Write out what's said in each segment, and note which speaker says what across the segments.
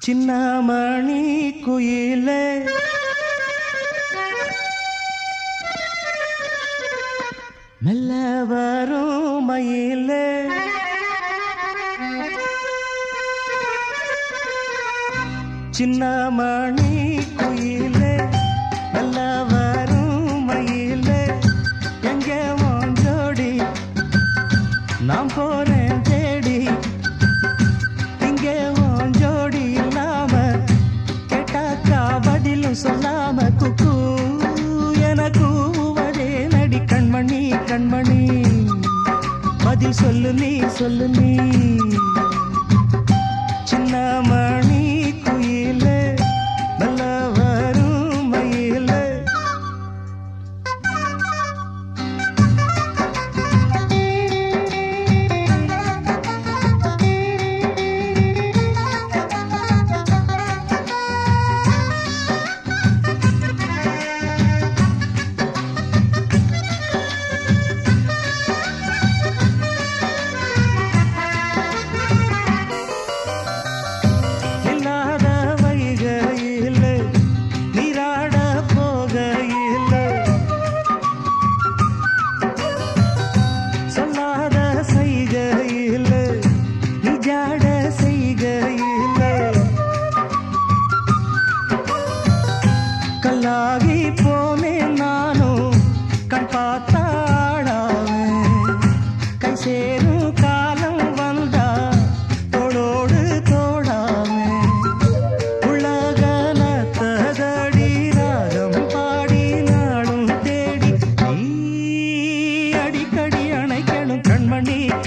Speaker 1: சின்னமணி குயிலே. மெல்ல வரும் மயிலே. சின்னமணி குயிலே. மெல்ல வரும் மயிலே. எங்கே உன் ஜோடி? நான் போறேன் தேடி. இங்கே கண்மணி. பதில் சொல்லு நீ சொல்லு நீ.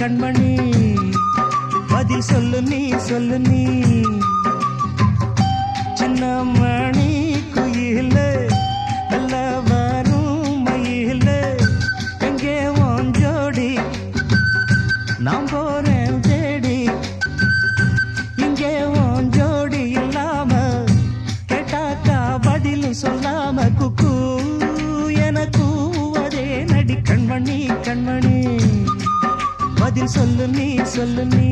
Speaker 1: கண்மணி. பதில் சொல்லு நீ சொல்லு நீ. சின்ன பதில் சொல்லு நீ சொல்லு நீ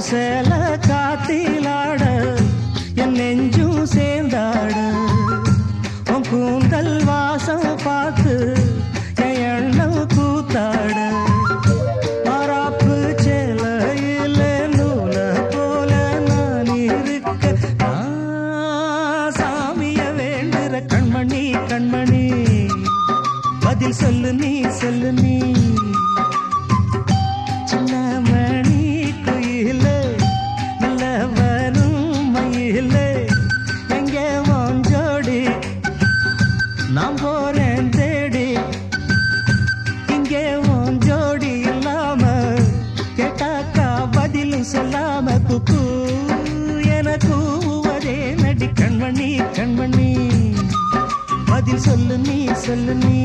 Speaker 1: சேல காத்திலாட என் நெஞ்சும் சேர்ந்தாட. உன் கூந்தல் வாசம் பார்த்து என் எண்ணம் கூத்தாட. மாறாப்பு சேலையில நூல போல நான் இருக்க சாமிய வேண்டுற கண்மணி கண்மணி. பதில் சொல்லு நீ சொல்லு நீ. சொல்லு